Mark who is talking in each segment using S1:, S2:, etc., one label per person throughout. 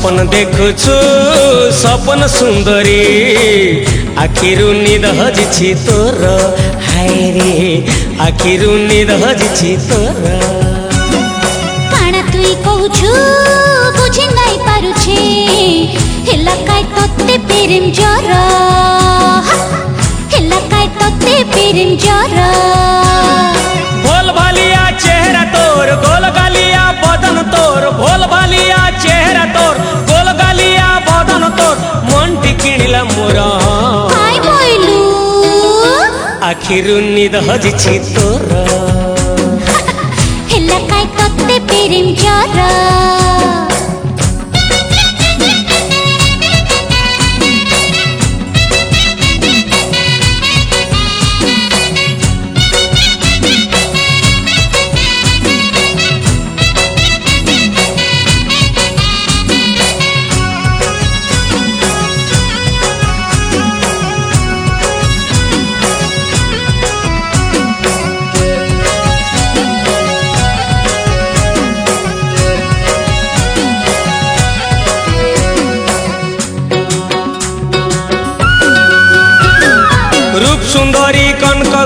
S1: স্বপন দেখুছু স্বপন সুন্দরী। আখিরু নিদ হজিছি তোর হায় রে আখিরু নিদ হজিছি তোর
S2: কাণা তুই কହୁଛୁ বুঝি নাই পারুছি হেলা কাই তোতে পেরেম জ্বর হেলা কাই তোতে পেরেম জ্বর
S1: ভোল ভালিয়া চেহারা তোর গোল গালিয়া বদন তোর ভোল ভালিয়া আখিরু নিদ হজিছি তোর
S2: হেলা কাই
S1: করতে পেরেম জরা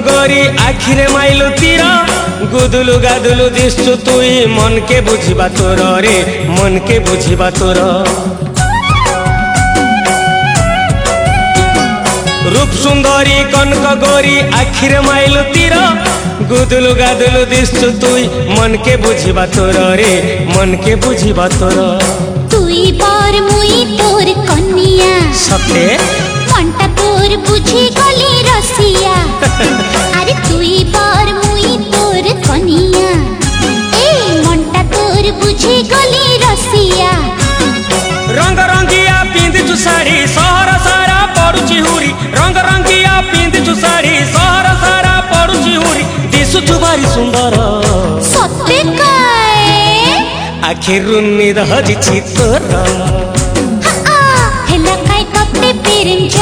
S1: গরি আখিরে মাইলু তীর। গুদুলু গাদুলু দিস্তু তুই মনকে বুঝিবা তোর রে মনকে বুঝিবা তোর। রূপ সুন্দরী কনক গরি আখিরে মাইলু তীর। গুদুলু গাদুলু দিস্তু তুই মনকে বুঝিবা তোর রে মনকে বুঝিবা তোর।
S2: তুই বর মুই তোর কন্যা।
S1: সতে
S2: মনটা তোর বুঝি ପିନ୍ଧୁ ଶାଢ଼ୀ
S1: ସହର ସାରା ପଡ଼ୁଛି ଉରି ଦିଶୁଛୁ ଭାରି ସୁନ୍ଦର ସତେ ଆଖିରୁ ନିରହଜିଛି ତୋର
S2: ହେଲା କାଇଁ ତତେ ପିରିଞ୍ଚ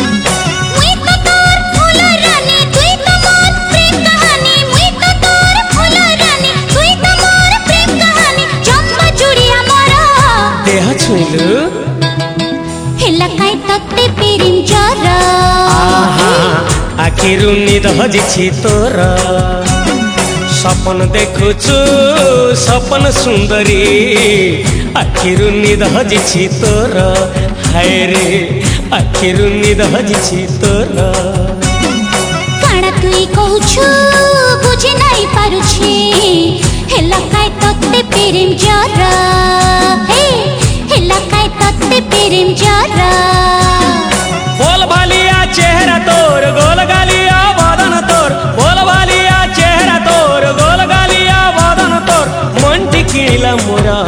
S1: ଦେହ ଛୁଇଁଲୁ
S2: ହେଲା କାଇଁ ତତେ ପ୍ରେମ ଜର
S1: ଆହା ଆଖିରୁ ନିଦ ହଜିଛି ତୋର ସପନ ଦେଖୁଛୁ ସପନ ସୁନ୍ଦରୀ ଆଖିରୁ ନିଦ ହଜିଛି ତୋର ହାୟ ରେ ଆଖିରୁ ନିଦ ହଜିଛି ତୋର
S2: କାଣା ତୁଇ କହୁଛୁ ବୁଝି ନାଇଁ ପାରୁଛି ହେଲା କାଇଁ ତତେ ପ୍ରେମ ଜର ହେ ହେଲା କାଇଁ প্রেম
S1: যারা বল ভালিয়া চেহারা তোর গোল গালিয়া বদন তোর বল ভালিয়া চেহারা তোর গোল গালিয়া বদন তোর মনটি কিনিলা
S2: মোরা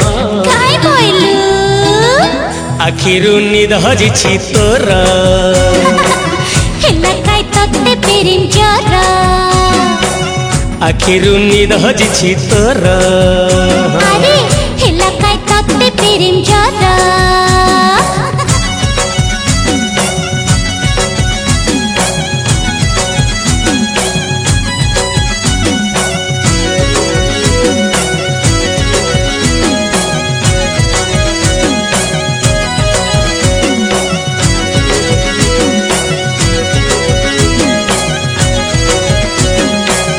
S2: কাই
S1: আখিরু নিদ হজিছি তোরা
S2: হেলা কাই তত্তে প্রেম যারা
S1: আখিরু নিদ হজিছি তোরা
S2: আরে হেলা কাই তত্তে প্রেম যারা